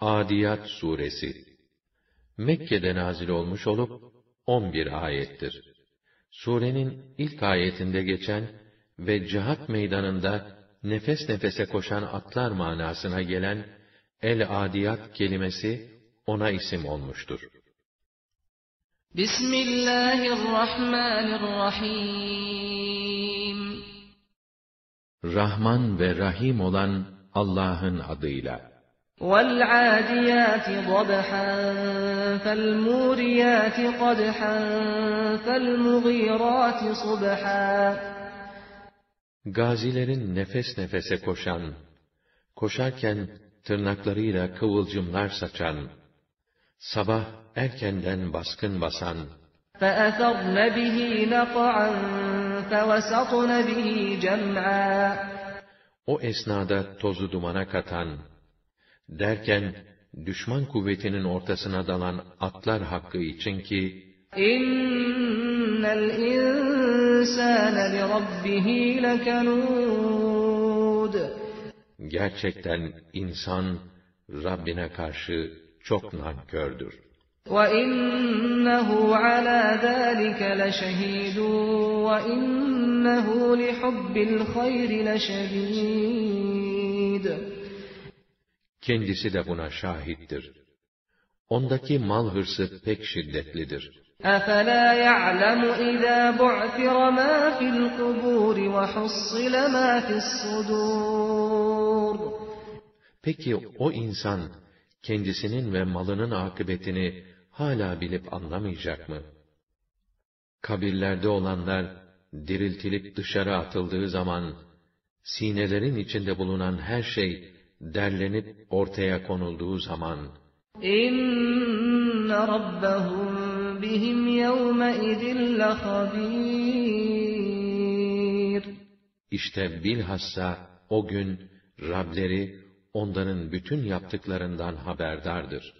Adiyat suresi Mekke'de nazil olmuş olup 11 ayettir. Surenin ilk ayetinde geçen ve cihat meydanında nefes nefese koşan atlar manasına gelen el adiyat kelimesi ona isim olmuştur. Bismillahirrahmanirrahim Rahman ve Rahim olan Allah'ın adıyla. وَالْعَادِيَاتِ ضَبْحًا فَالْمُورِيَاتِ قَدْحًا فَالْمُغِيرَاتِ صُبْحًا Gazilerin nefes nefese koşan, koşarken tırnaklarıyla kıvılcımlar saçan, sabah erkenden baskın basan, فَأَثَرْنَ بِهِ نَقْعًا فَوَسَطْنَ بِهِ جَمْعًا o esnada tozu dumana katan, derken düşman kuvvetinin ortasına dalan atlar hakkı için ki, İnnel insâne li rabbihi lekenûd. Gerçekten insan Rabbine karşı çok nankördür. وَإِنَّهُ عَلَى ذَٰلِكَ لَشَهِيدٌ وَإِنَّهُ لِحُبِّ الْخَيْرِ لَشَدِيدٌ Kendisi de buna şahittir. Ondaki mal hırsı pek şiddetlidir. أَفَلَا يَعْلَمُ إِذَا بُعْثِرَ مَا فِي الْقُبُورِ وَحُصِّلَ مَا فِي الصُّدُورِ Peki o insan, kendisinin ve malının akıbetini hala bilip anlamayacak mı? Kabirlerde olanlar, diriltilip dışarı atıldığı zaman, sinelerin içinde bulunan her şey, derlenip ortaya konulduğu zaman, rabbahum bihim yevme idin lehabir. işte bilhassa o gün, Rableri, onların bütün yaptıklarından haberdardır.